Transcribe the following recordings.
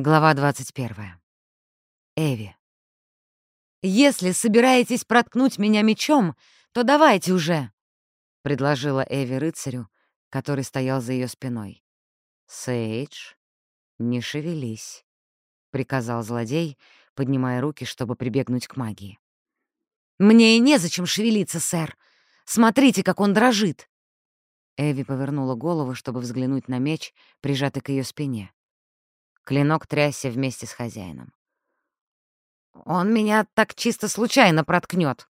Глава 21. Эви. «Если собираетесь проткнуть меня мечом, то давайте уже!» — предложила Эви рыцарю, который стоял за ее спиной. «Сейдж, не шевелись», — приказал злодей, поднимая руки, чтобы прибегнуть к магии. «Мне и незачем шевелиться, сэр. Смотрите, как он дрожит!» Эви повернула голову, чтобы взглянуть на меч, прижатый к ее спине. Клинок трясся вместе с хозяином. «Он меня так чисто случайно проткнет.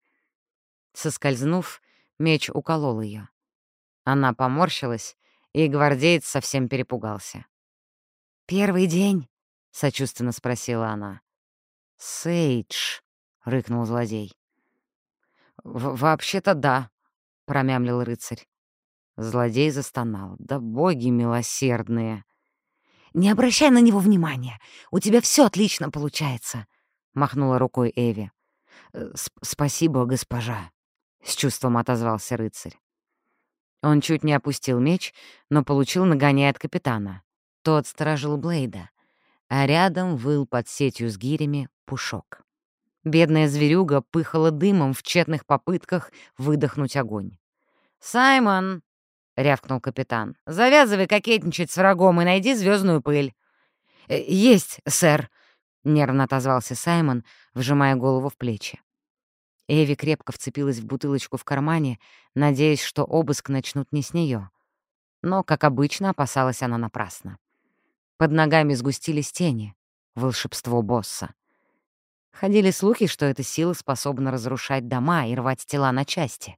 Соскользнув, меч уколол ее. Она поморщилась, и гвардеец совсем перепугался. «Первый день?» — сочувственно спросила она. «Сейдж», — рыкнул злодей. «Вообще-то да», — промямлил рыцарь. Злодей застонал. «Да боги милосердные!» «Не обращай на него внимания. У тебя все отлично получается», — махнула рукой Эви. «Э, «Спасибо, госпожа», — с чувством отозвался рыцарь. Он чуть не опустил меч, но получил нагоняй от капитана. Тот сторожил Блейда, а рядом выл под сетью с гирями пушок. Бедная зверюга пыхала дымом в тщетных попытках выдохнуть огонь. «Саймон!» — рявкнул капитан. «Завязывай кокетничать с врагом и найди звездную пыль». «Э, «Есть, сэр», — нервно отозвался Саймон, вжимая голову в плечи. Эви крепко вцепилась в бутылочку в кармане, надеясь, что обыск начнут не с нее. Но, как обычно, опасалась она напрасно. Под ногами сгустились тени, волшебство босса. Ходили слухи, что эта сила способна разрушать дома и рвать тела на части.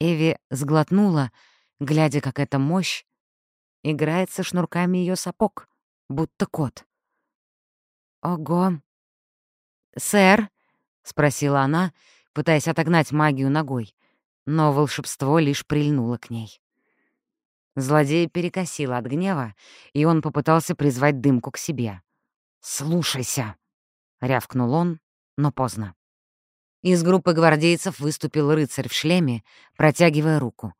Эви сглотнула, глядя, как эта мощь играет со шнурками ее сапог, будто кот. «Ого!» «Сэр?» — спросила она, пытаясь отогнать магию ногой, но волшебство лишь прильнуло к ней. Злодея перекосило от гнева, и он попытался призвать дымку к себе. «Слушайся!» — рявкнул он, но поздно. Из группы гвардейцев выступил рыцарь в шлеме, протягивая руку.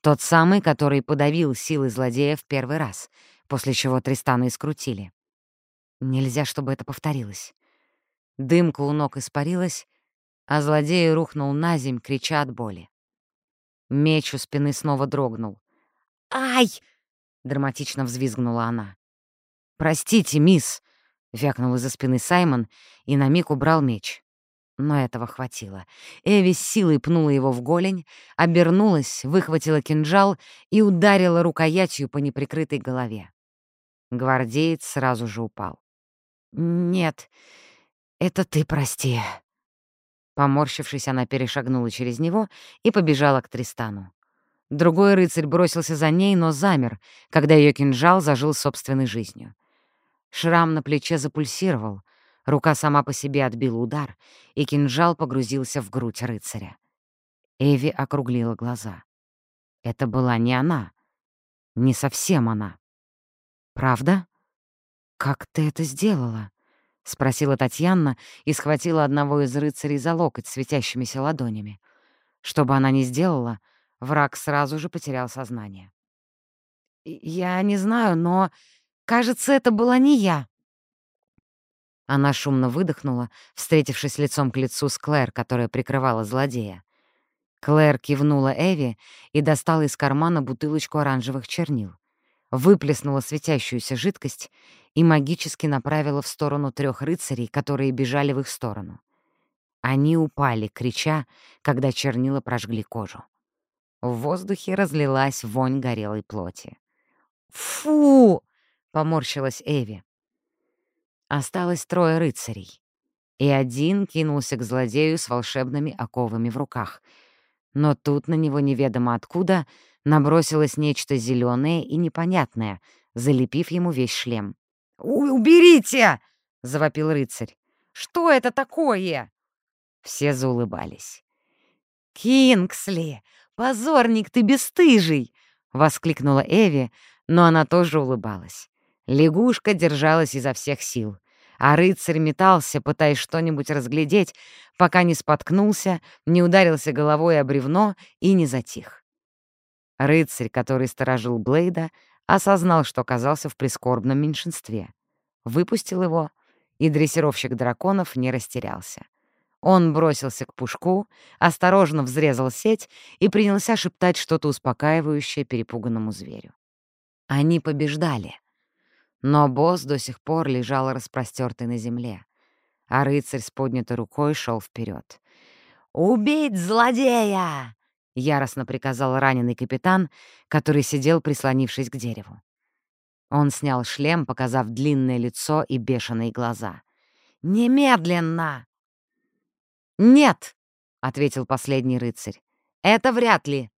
Тот самый, который подавил силы злодея в первый раз, после чего Тристана и скрутили. Нельзя, чтобы это повторилось. Дымка у ног испарилась, а злодей рухнул на земь, крича от боли. Меч у спины снова дрогнул. «Ай!» — драматично взвизгнула она. «Простите, мисс!» — вякнул из-за спины Саймон и на миг убрал меч. Но этого хватило. Эви с силой пнула его в голень, обернулась, выхватила кинжал и ударила рукоятью по неприкрытой голове. Гвардеец сразу же упал. «Нет, это ты прости». Поморщившись, она перешагнула через него и побежала к Тристану. Другой рыцарь бросился за ней, но замер, когда ее кинжал зажил собственной жизнью. Шрам на плече запульсировал — Рука сама по себе отбила удар, и кинжал погрузился в грудь рыцаря. Эви округлила глаза. Это была не она. Не совсем она. «Правда? Как ты это сделала?» — спросила Татьяна и схватила одного из рыцарей за локоть светящимися ладонями. Что бы она ни сделала, враг сразу же потерял сознание. «Я не знаю, но, кажется, это была не я», она шумно выдохнула, встретившись лицом к лицу с Клэр, которая прикрывала злодея. Клэр кивнула Эви и достала из кармана бутылочку оранжевых чернил. Выплеснула светящуюся жидкость и магически направила в сторону трех рыцарей, которые бежали в их сторону. Они упали, крича, когда чернила прожгли кожу. В воздухе разлилась вонь горелой плоти. «Фу!» — поморщилась Эви. Осталось трое рыцарей, и один кинулся к злодею с волшебными оковами в руках. Но тут на него неведомо откуда набросилось нечто зеленое и непонятное, залепив ему весь шлем. «Уберите!» — завопил рыцарь. «Что это такое?» Все заулыбались. «Кингсли! Позорник ты бесстыжий!» — воскликнула Эви, но она тоже улыбалась. Лягушка держалась изо всех сил, а рыцарь метался, пытаясь что-нибудь разглядеть, пока не споткнулся, не ударился головой о бревно и не затих. Рыцарь, который сторожил Блейда, осознал, что оказался в прискорбном меньшинстве. выпустил его, и дрессировщик драконов не растерялся. Он бросился к пушку, осторожно взрезал сеть и принялся шептать что-то успокаивающее перепуганному зверю. Они побеждали. Но босс до сих пор лежал распростертый на земле, а рыцарь с поднятой рукой шел вперед. «Убить злодея!» — яростно приказал раненый капитан, который сидел, прислонившись к дереву. Он снял шлем, показав длинное лицо и бешеные глаза. «Немедленно!» «Нет!» — ответил последний рыцарь. «Это вряд ли!»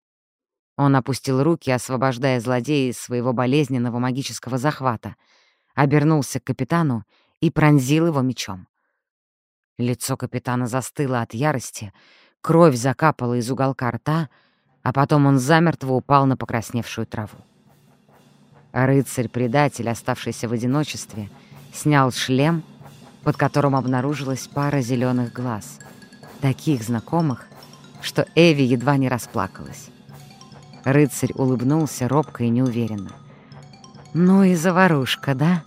Он опустил руки, освобождая злодея из своего болезненного магического захвата, обернулся к капитану и пронзил его мечом. Лицо капитана застыло от ярости, кровь закапала из уголка рта, а потом он замертво упал на покрасневшую траву. Рыцарь-предатель, оставшийся в одиночестве, снял шлем, под которым обнаружилась пара зеленых глаз, таких знакомых, что Эви едва не расплакалась. Рыцарь улыбнулся робко и неуверенно. «Ну и заварушка, да?»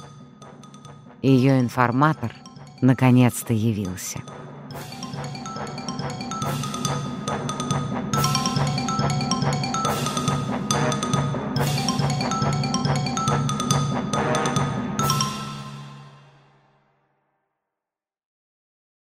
Ее информатор наконец-то явился.